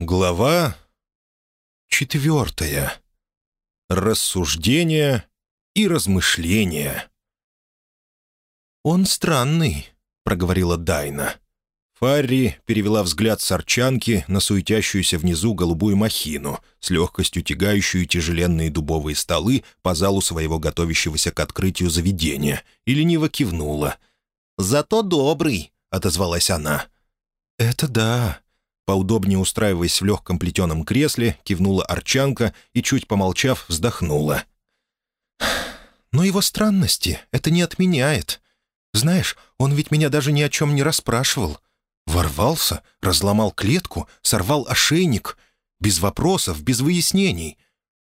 Глава четвертая. Рассуждения и размышления. «Он странный», — проговорила Дайна. Фарри перевела взгляд с арчанки на суетящуюся внизу голубую махину, с легкостью тягающую тяжеленные дубовые столы по залу своего готовящегося к открытию заведения, и лениво кивнула. «Зато добрый», — отозвалась она. «Это да», Поудобнее устраиваясь в легком плетеном кресле, кивнула Арчанка и, чуть помолчав, вздохнула. «Но его странности это не отменяет. Знаешь, он ведь меня даже ни о чем не расспрашивал. Ворвался, разломал клетку, сорвал ошейник. Без вопросов, без выяснений.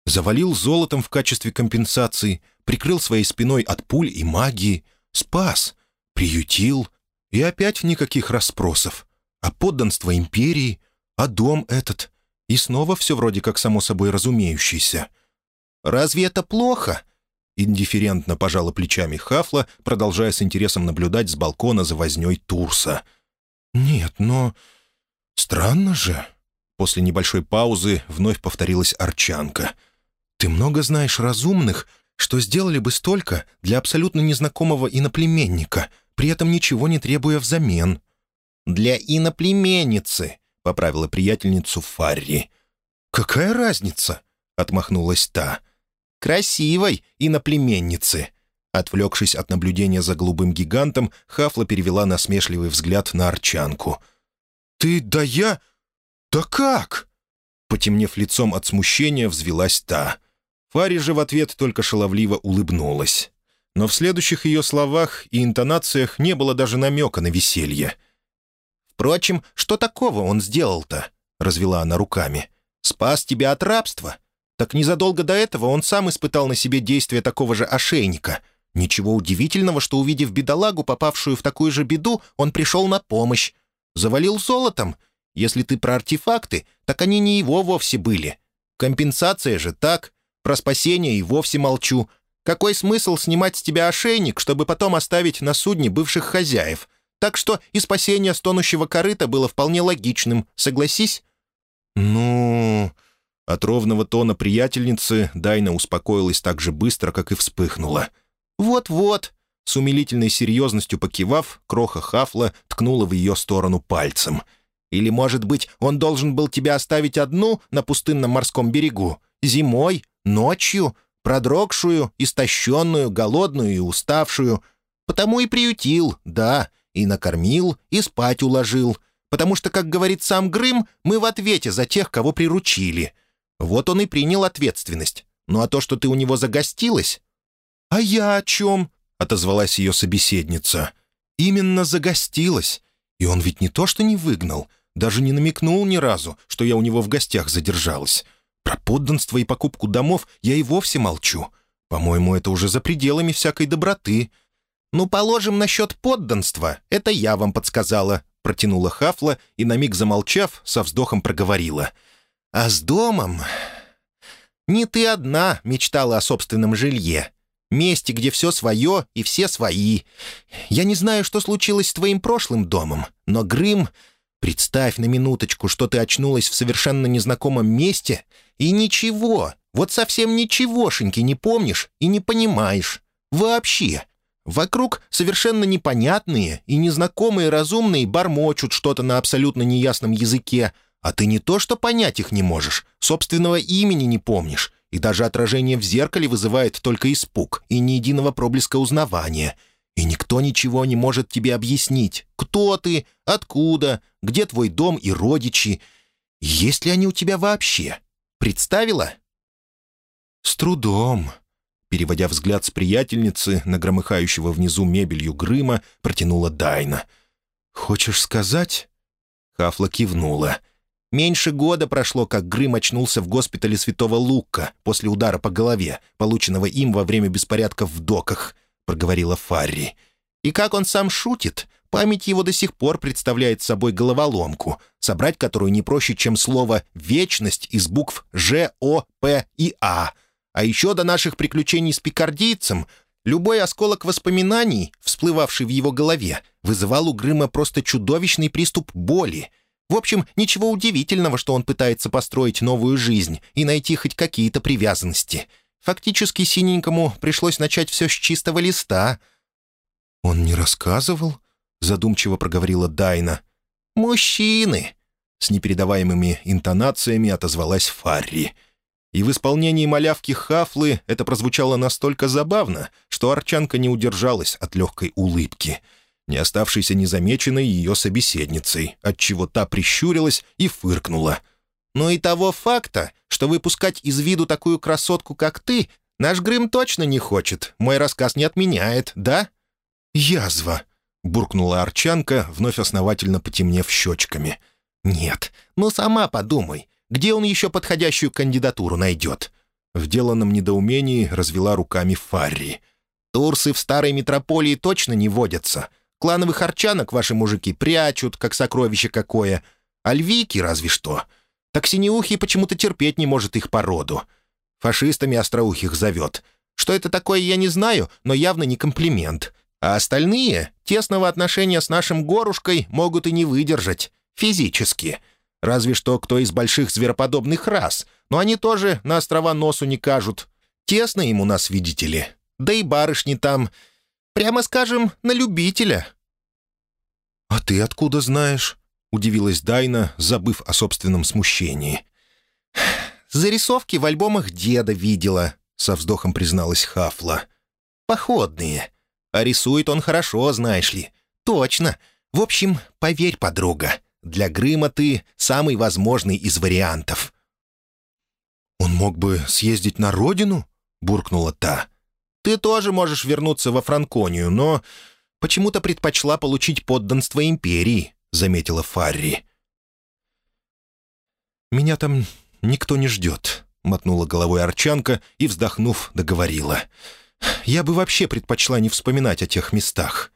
Завалил золотом в качестве компенсации, прикрыл своей спиной от пуль и магии, спас, приютил. И опять никаких расспросов а подданство империи, а дом этот. И снова все вроде как само собой разумеющееся. «Разве это плохо?» Индифферентно пожала плечами Хафла, продолжая с интересом наблюдать с балкона за возней Турса. «Нет, но... странно же...» После небольшой паузы вновь повторилась Арчанка. «Ты много знаешь разумных, что сделали бы столько для абсолютно незнакомого иноплеменника, при этом ничего не требуя взамен. «Для иноплеменницы», — поправила приятельницу Фарри. «Какая разница?» — отмахнулась та. «Красивой иноплеменницы». Отвлекшись от наблюдения за голубым гигантом, Хафла перевела насмешливый взгляд на Арчанку. «Ты да я... Да как?» Потемнев лицом от смущения, взвелась та. Фари же в ответ только шаловливо улыбнулась. Но в следующих ее словах и интонациях не было даже намека на веселье — «Впрочем, что такого он сделал-то?» — развела она руками. «Спас тебя от рабства. Так незадолго до этого он сам испытал на себе действие такого же ошейника. Ничего удивительного, что, увидев бедолагу, попавшую в такую же беду, он пришел на помощь. Завалил золотом. Если ты про артефакты, так они не его вовсе были. Компенсация же так. Про спасение и вовсе молчу. Какой смысл снимать с тебя ошейник, чтобы потом оставить на судне бывших хозяев? Так что и спасение стонущего корыта было вполне логичным, согласись?» «Ну...» От ровного тона приятельницы Дайна успокоилась так же быстро, как и вспыхнула. «Вот-вот», — с умилительной серьезностью покивав, кроха Хафла ткнула в ее сторону пальцем. «Или, может быть, он должен был тебя оставить одну на пустынном морском берегу? Зимой? Ночью? Продрогшую, истощенную, голодную и уставшую? Потому и приютил, да, и накормил, и спать уложил, потому что, как говорит сам Грым, мы в ответе за тех, кого приручили. Вот он и принял ответственность. Ну а то, что ты у него загостилась...» «А я о чем?» — отозвалась ее собеседница. «Именно загостилась. И он ведь не то что не выгнал, даже не намекнул ни разу, что я у него в гостях задержалась. Про подданство и покупку домов я и вовсе молчу. По-моему, это уже за пределами всякой доброты. «Ну, положим, насчет подданства. Это я вам подсказала», — протянула Хафла и, на миг замолчав, со вздохом проговорила. «А с домом...» «Не ты одна мечтала о собственном жилье. Месте, где все свое и все свои. Я не знаю, что случилось с твоим прошлым домом, но Грым... Представь на минуточку, что ты очнулась в совершенно незнакомом месте, и ничего, вот совсем ничегошеньки не помнишь и не понимаешь. Вообще. Вокруг совершенно непонятные и незнакомые разумные бормочут что-то на абсолютно неясном языке, а ты не то что понять их не можешь, собственного имени не помнишь, и даже отражение в зеркале вызывает только испуг и ни единого проблеска узнавания. И никто ничего не может тебе объяснить, кто ты, откуда, где твой дом и родичи, есть ли они у тебя вообще. Представила? «С трудом», Переводя взгляд с приятельницы на громыхающего внизу мебелью Грыма, протянула Дайна. «Хочешь сказать?» Хафла кивнула. «Меньше года прошло, как Грым очнулся в госпитале Святого Лука после удара по голове, полученного им во время беспорядков в доках», — проговорила Фарри. «И как он сам шутит, память его до сих пор представляет собой головоломку, собрать которую не проще, чем слово «вечность» из букв «Ж», «О», «П» и «А», а еще до наших приключений с пикардийцем любой осколок воспоминаний, всплывавший в его голове, вызывал у Грыма просто чудовищный приступ боли. В общем, ничего удивительного, что он пытается построить новую жизнь и найти хоть какие-то привязанности. Фактически синенькому пришлось начать все с чистого листа». «Он не рассказывал?» — задумчиво проговорила Дайна. «Мужчины!» — с непередаваемыми интонациями отозвалась Фарри. И в исполнении малявки Хафлы это прозвучало настолько забавно, что Арчанка не удержалась от легкой улыбки, не оставшейся незамеченной ее собеседницей, отчего та прищурилась и фыркнула. «Но и того факта, что выпускать из виду такую красотку, как ты, наш Грым точно не хочет, мой рассказ не отменяет, да?» «Язва!» — буркнула Арчанка, вновь основательно потемнев щечками. «Нет, ну сама подумай, где он еще подходящую кандидатуру найдет?» В деланном недоумении развела руками Фарри. «Турсы в старой метрополии точно не водятся. Клановых арчанок ваши мужики прячут, как сокровище какое. А львики разве что. Так синеухий почему-то терпеть не может их породу. Фашистами остроухих зовет. Что это такое, я не знаю, но явно не комплимент. А остальные тесного отношения с нашим горушкой могут и не выдержать. Физически. Разве что кто из больших звероподобных рас. Но они тоже на острова носу не кажут. Тесно им у нас, видите ли. Да и барышни там, прямо скажем, на любителя». «А ты откуда знаешь?» — удивилась Дайна, забыв о собственном смущении. «Зарисовки в альбомах деда видела», — со вздохом призналась Хафла. «Походные. А рисует он хорошо, знаешь ли. Точно. В общем, поверь, подруга, для Грыма ты самый возможный из вариантов». «Он мог бы съездить на родину?» — буркнула та. «Ты тоже можешь вернуться во Франконию, но почему-то предпочла получить подданство империи», — заметила Фарри. «Меня там никто не ждет», — мотнула головой Арчанка и, вздохнув, договорила. «Я бы вообще предпочла не вспоминать о тех местах».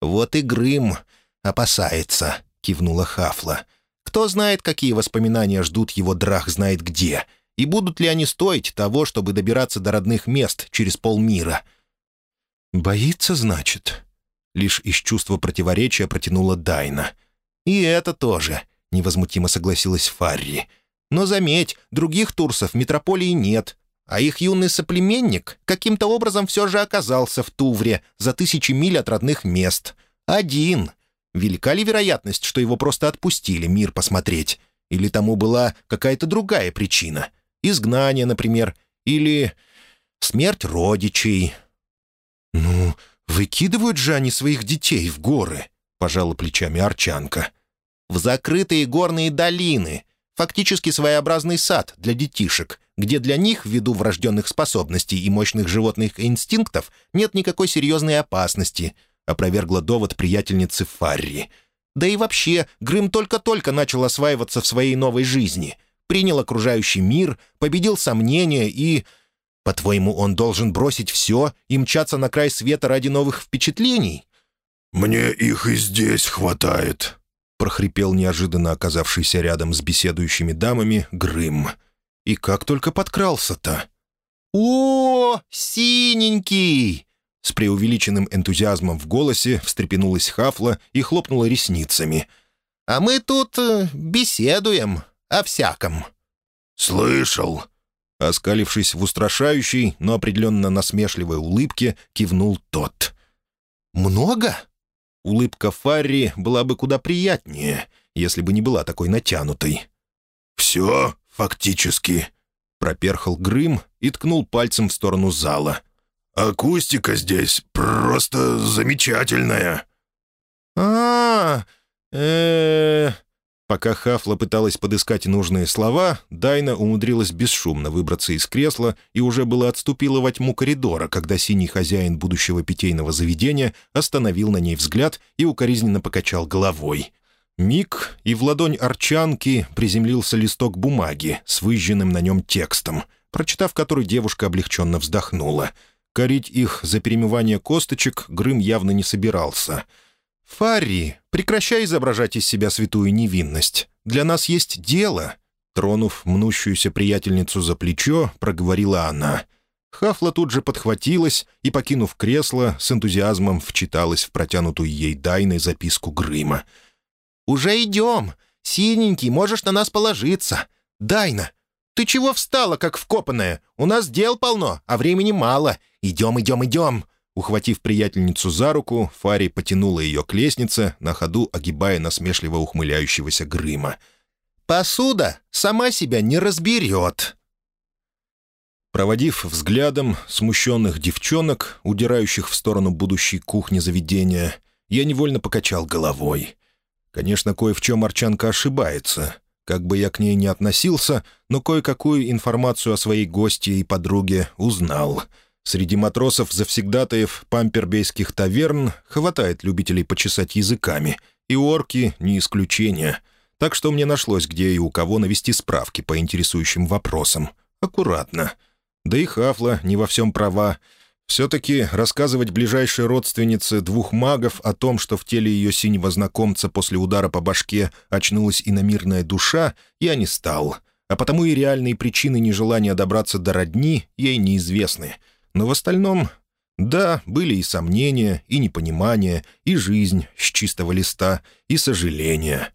«Вот и Грым опасается», — кивнула Хафла. «Кто знает, какие воспоминания ждут его драх знает где, и будут ли они стоить того, чтобы добираться до родных мест через полмира». «Боится, значит?» Лишь из чувства противоречия протянула Дайна. «И это тоже», — невозмутимо согласилась Фарри. «Но заметь, других турсов в метрополии нет, а их юный соплеменник каким-то образом все же оказался в Тувре за тысячи миль от родных мест. Один. Велика ли вероятность, что его просто отпустили мир посмотреть? Или тому была какая-то другая причина? Изгнание, например, или смерть родичей? «Ну, выкидывают же они своих детей в горы», — пожала плечами Арчанка. «В закрытые горные долины. Фактически своеобразный сад для детишек, где для них, ввиду врожденных способностей и мощных животных инстинктов, нет никакой серьезной опасности», — опровергла довод приятельницы Фарри. «Да и вообще, Грым только-только начал осваиваться в своей новой жизни. Принял окружающий мир, победил сомнения и... По-твоему, он должен бросить все и мчаться на край света ради новых впечатлений?» «Мне их и здесь хватает», — прохрипел неожиданно оказавшийся рядом с беседующими дамами Грым. «И как только подкрался-то?» «О, синенький!» С преувеличенным энтузиазмом в голосе встрепенулась Хафла и хлопнула ресницами. «А мы тут э, беседуем о всяком». «Слышал!» Оскалившись в устрашающей, но определенно насмешливой улыбке, кивнул тот. «Много?» Улыбка Фарри была бы куда приятнее, если бы не была такой натянутой. «Все фактически», — проперхал Грым и ткнул пальцем в сторону зала. «Акустика здесь просто замечательная». «А, э, Пока Хафла пыталась подыскать нужные слова, Дайна умудрилась бесшумно выбраться из кресла и уже было отступила во тьму коридора, когда синий хозяин будущего питейного заведения остановил на ней взгляд и укоризненно покачал головой. Миг, и в ладонь арчанки приземлился листок бумаги с выжженным на нем текстом, прочитав который девушка облегченно вздохнула. Корить их за перемывание косточек Грым явно не собирался — «Фарри, прекращай изображать из себя святую невинность. Для нас есть дело», — тронув мнущуюся приятельницу за плечо, проговорила она. Хафла тут же подхватилась и, покинув кресло, с энтузиазмом вчиталась в протянутую ей Дайной записку Грыма. «Уже идем. Синенький, можешь на нас положиться. Дайна, ты чего встала, как вкопанная? У нас дел полно, а времени мало. Идем, идем, идем!» Ухватив приятельницу за руку, Фари потянула ее к лестнице, на ходу огибая насмешливо ухмыляющегося Грыма. «Посуда сама себя не разберет!» Проводив взглядом смущенных девчонок, удирающих в сторону будущей кухни заведения, я невольно покачал головой. Конечно, кое в чем Арчанка ошибается. Как бы я к ней не относился, но кое-какую информацию о своей гости и подруге узнал — Среди матросов-завсегдатаев пампербейских таверн хватает любителей почесать языками, и орки — не исключение. Так что мне нашлось, где и у кого навести справки по интересующим вопросам. Аккуратно. Да и Хафла не во всем права. Все-таки рассказывать ближайшей родственнице двух магов о том, что в теле ее синего знакомца после удара по башке очнулась иномирная душа, я не стал. А потому и реальные причины нежелания добраться до родни ей неизвестны — но в остальном, да, были и сомнения, и непонимание, и жизнь с чистого листа, и сожаления.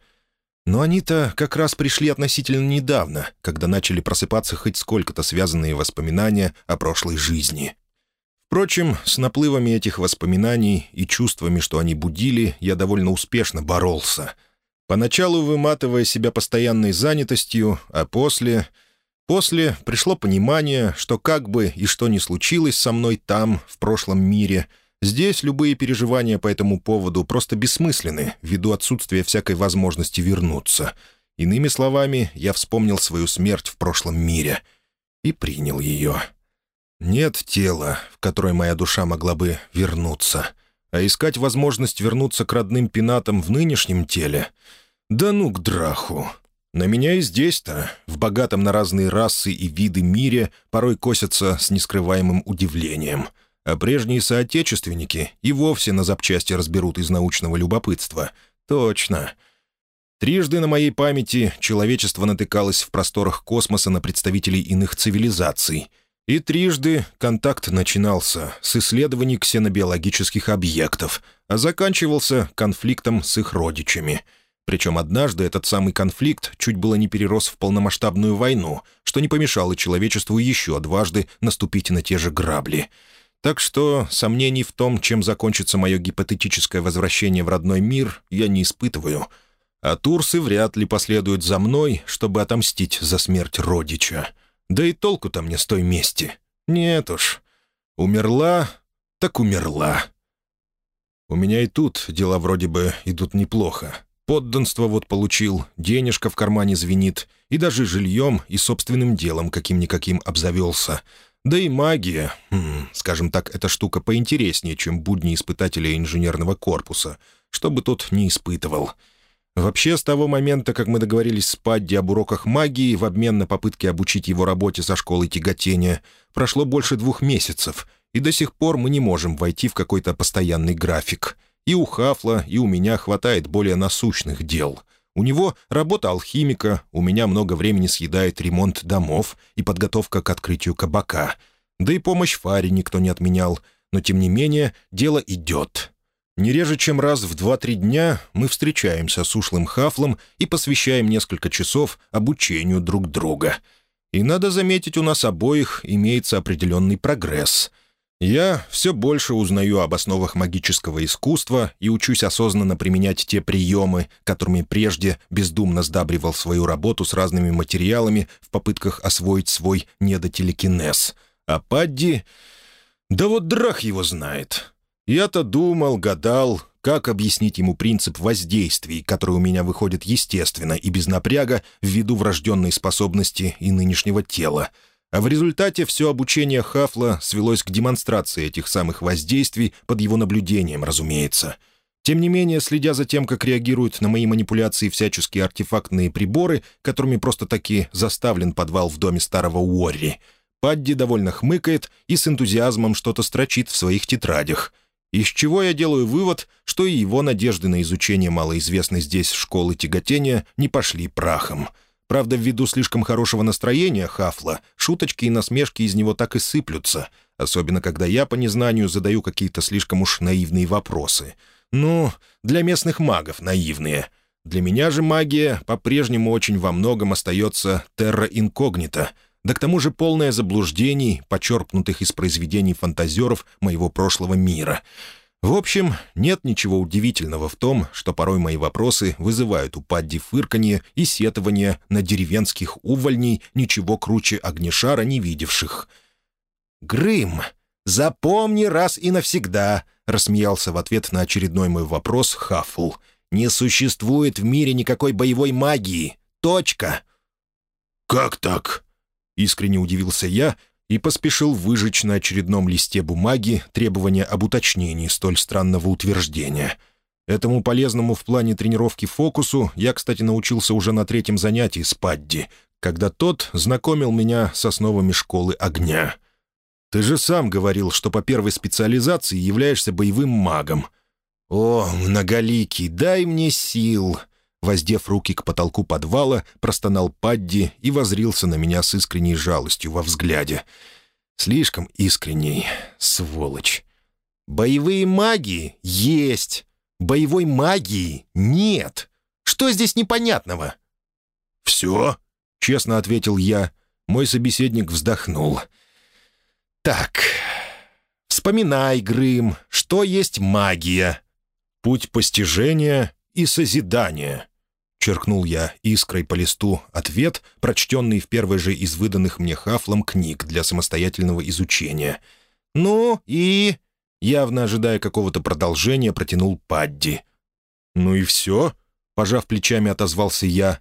Но они-то как раз пришли относительно недавно, когда начали просыпаться хоть сколько-то связанные воспоминания о прошлой жизни. Впрочем, с наплывами этих воспоминаний и чувствами, что они будили, я довольно успешно боролся. Поначалу выматывая себя постоянной занятостью, а после После пришло понимание, что как бы и что ни случилось со мной там, в прошлом мире, здесь любые переживания по этому поводу просто бессмысленны ввиду отсутствия всякой возможности вернуться. Иными словами, я вспомнил свою смерть в прошлом мире и принял ее. Нет тела, в которое моя душа могла бы вернуться. А искать возможность вернуться к родным пенатам в нынешнем теле — да ну к драху. На меня и здесь-то, в богатом на разные расы и виды мире, порой косятся с нескрываемым удивлением. А прежние соотечественники и вовсе на запчасти разберут из научного любопытства. Точно. Трижды на моей памяти человечество натыкалось в просторах космоса на представителей иных цивилизаций. И трижды контакт начинался с исследований ксенобиологических объектов, а заканчивался конфликтом с их родичами — причем однажды этот самый конфликт чуть было не перерос в полномасштабную войну, что не помешало человечеству еще дважды наступить на те же грабли. Так что сомнений в том, чем закончится мое гипотетическое возвращение в родной мир, я не испытываю. А турсы вряд ли последуют за мной, чтобы отомстить за смерть родича. Да и толку-то мне с той мести. Нет уж. Умерла, так умерла. У меня и тут дела вроде бы идут неплохо. Подданство вот получил, денежка в кармане звенит, и даже жильем и собственным делом каким-никаким обзавелся. Да и магия, хм, скажем так, эта штука поинтереснее, чем будни испытателя инженерного корпуса, что бы тот не испытывал. Вообще, с того момента, как мы договорились с Падди об уроках магии в обмен на попытки обучить его работе со школой тяготения, прошло больше двух месяцев, и до сих пор мы не можем войти в какой-то постоянный график — и у Хафла, и у меня хватает более насущных дел. У него работа алхимика, у меня много времени съедает ремонт домов и подготовка к открытию кабака. Да и помощь Фаре никто не отменял, но тем не менее дело идет. Не реже, чем раз в два-три дня мы встречаемся с ушлым Хафлом и посвящаем несколько часов обучению друг друга. И надо заметить, у нас обоих имеется определенный прогресс — я все больше узнаю об основах магического искусства и учусь осознанно применять те приемы, которыми прежде бездумно сдабривал свою работу с разными материалами в попытках освоить свой недотелекинез. А Падди... Да вот драх его знает. Я-то думал, гадал, как объяснить ему принцип воздействий, который у меня выходит естественно и без напряга ввиду врожденной способности и нынешнего тела — а в результате все обучение Хафла свелось к демонстрации этих самых воздействий под его наблюдением, разумеется. Тем не менее, следя за тем, как реагируют на мои манипуляции всяческие артефактные приборы, которыми просто-таки заставлен подвал в доме старого Уорри, Падди довольно хмыкает и с энтузиазмом что-то строчит в своих тетрадях. Из чего я делаю вывод, что и его надежды на изучение малоизвестной здесь школы тяготения не пошли прахом — Правда, ввиду слишком хорошего настроения Хафла, шуточки и насмешки из него так и сыплются, особенно когда я по незнанию задаю какие-то слишком уж наивные вопросы. Ну, для местных магов наивные. Для меня же магия по-прежнему очень во многом остается терра инкогнита, да к тому же полное заблуждений, почерпнутых из произведений фантазеров моего прошлого мира. В общем, нет ничего удивительного в том, что порой мои вопросы вызывают у Падди фырканье и сетование на деревенских увольней, ничего круче огнешара не видевших. «Грым, запомни раз и навсегда», — рассмеялся в ответ на очередной мой вопрос Хаффл — не существует в мире никакой боевой магии. Точка. «Как так?» — искренне удивился я и поспешил выжечь на очередном листе бумаги требования об уточнении столь странного утверждения. Этому полезному в плане тренировки фокусу я, кстати, научился уже на третьем занятии с Падди, когда тот знакомил меня с основами школы огня. «Ты же сам говорил, что по первой специализации являешься боевым магом», «О, многоликий, дай мне сил!» Воздев руки к потолку подвала, простонал Падди и возрился на меня с искренней жалостью во взгляде. Слишком искренней, сволочь. «Боевые магии есть, боевой магии нет. Что здесь непонятного?» «Все?» — честно ответил я. Мой собеседник вздохнул. «Так, вспоминай, Грым, что есть магия?» «Путь постижения и созидания», — черкнул я искрой по листу ответ, прочтенный в первой же из выданных мне хафлом книг для самостоятельного изучения. «Ну и...» — явно ожидая какого-то продолжения, протянул Падди. «Ну и все?» — пожав плечами, отозвался я.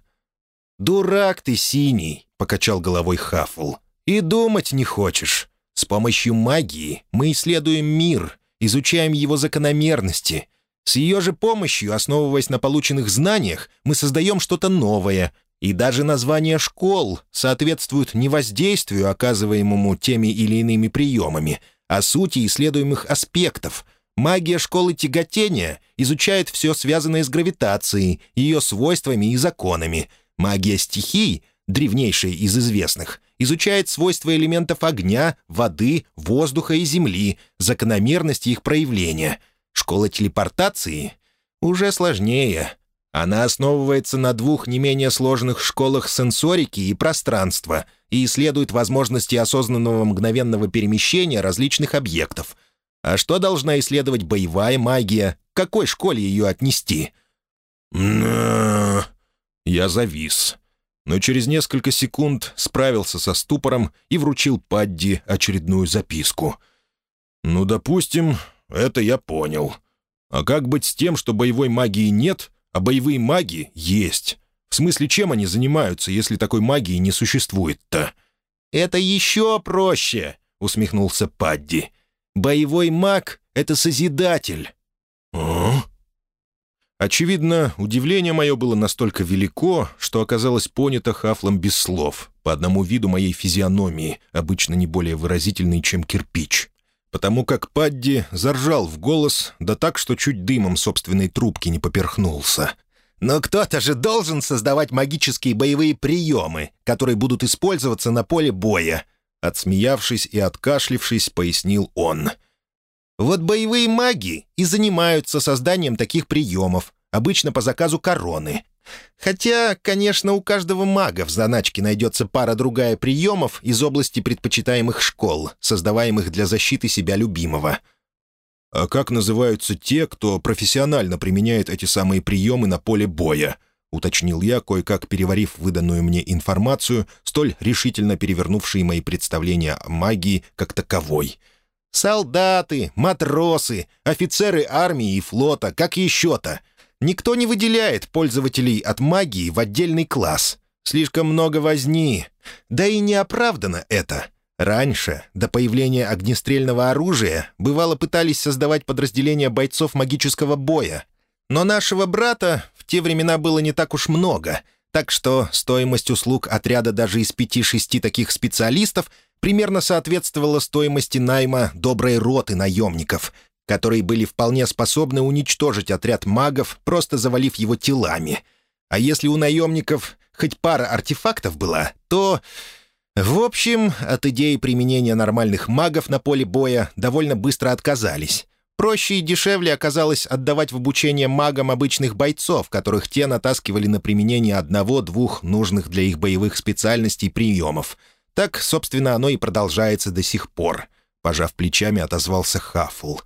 «Дурак ты, синий!» — покачал головой Хафл. «И думать не хочешь. С помощью магии мы исследуем мир, изучаем его закономерности, с ее же помощью, основываясь на полученных знаниях, мы создаем что-то новое, и даже названия школ соответствуют не воздействию, оказываемому теми или иными приемами, а сути исследуемых аспектов. Магия школы тяготения изучает все связанное с гравитацией, ее свойствами и законами. Магия стихий, древнейшая из известных, изучает свойства элементов огня, воды, воздуха и земли, закономерности их проявления — Школа телепортации уже сложнее. Она основывается на двух не менее сложных школах сенсорики и пространства и исследует возможности осознанного мгновенного перемещения различных объектов. А что должна исследовать боевая магия? К какой школе ее отнести? Я завис. Но через несколько секунд справился со ступором и вручил Падди очередную записку. «Ну, допустим, это я понял. А как быть с тем, что боевой магии нет, а боевые маги есть? В смысле, чем они занимаются, если такой магии не существует-то?» «Это еще проще», — усмехнулся Падди. «Боевой маг — это Созидатель». «А?» Очевидно, удивление мое было настолько велико, что оказалось понято хафлом без слов, по одному виду моей физиономии, обычно не более выразительной, чем кирпич потому как Падди заржал в голос, да так, что чуть дымом собственной трубки не поперхнулся. «Но кто-то же должен создавать магические боевые приемы, которые будут использоваться на поле боя», отсмеявшись и откашлившись, пояснил он. «Вот боевые маги и занимаются созданием таких приемов, обычно по заказу короны. Хотя, конечно, у каждого мага в заначке найдется пара-другая приемов из области предпочитаемых школ, создаваемых для защиты себя любимого. А как называются те, кто профессионально применяет эти самые приемы на поле боя? Уточнил я, кое-как переварив выданную мне информацию, столь решительно перевернувшие мои представления о магии как таковой. «Солдаты, матросы, офицеры армии и флота, как еще-то. Никто не выделяет пользователей от магии в отдельный класс. Слишком много возни. Да и не оправдано это. Раньше, до появления огнестрельного оружия, бывало пытались создавать подразделения бойцов магического боя. Но нашего брата в те времена было не так уж много, так что стоимость услуг отряда даже из пяти-шести таких специалистов примерно соответствовала стоимости найма доброй роты наемников, которые были вполне способны уничтожить отряд магов, просто завалив его телами. А если у наемников хоть пара артефактов была, то... В общем, от идеи применения нормальных магов на поле боя довольно быстро отказались. Проще и дешевле оказалось отдавать в обучение магам обычных бойцов, которых те натаскивали на применение одного-двух нужных для их боевых специальностей приемов. Так, собственно, оно и продолжается до сих пор. Пожав плечами, отозвался Хаффл.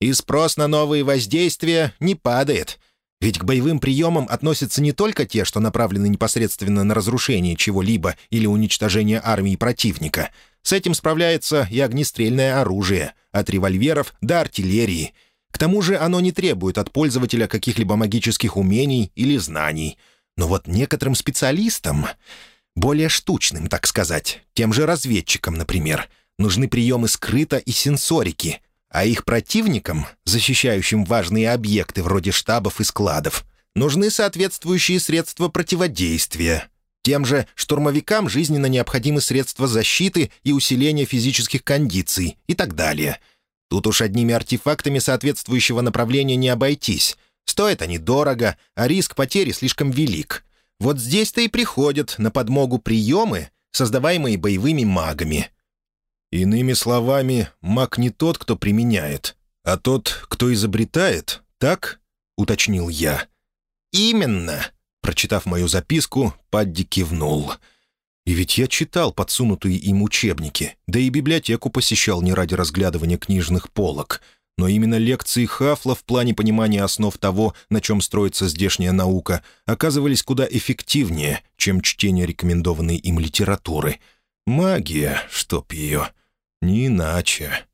И спрос на новые воздействия не падает. Ведь к боевым приемам относятся не только те, что направлены непосредственно на разрушение чего-либо или уничтожение армии противника. С этим справляется и огнестрельное оружие, от револьверов до артиллерии. К тому же оно не требует от пользователя каких-либо магических умений или знаний. Но вот некоторым специалистам, более штучным, так сказать, тем же разведчикам, например, нужны приемы скрыто и сенсорики, а их противникам, защищающим важные объекты вроде штабов и складов, нужны соответствующие средства противодействия. Тем же штурмовикам жизненно необходимы средства защиты и усиления физических кондиций и так далее. Тут уж одними артефактами соответствующего направления не обойтись. Стоят они дорого, а риск потери слишком велик. Вот здесь-то и приходят на подмогу приемы, создаваемые боевыми магами — Иными словами, маг не тот, кто применяет, а тот, кто изобретает, так?» — уточнил я. «Именно!» — прочитав мою записку, Падди кивнул. «И ведь я читал подсунутые им учебники, да и библиотеку посещал не ради разглядывания книжных полок, но именно лекции Хафла в плане понимания основ того, на чем строится здешняя наука, оказывались куда эффективнее, чем чтение рекомендованной им литературы. Магия, чтоб ее!» Не иначе.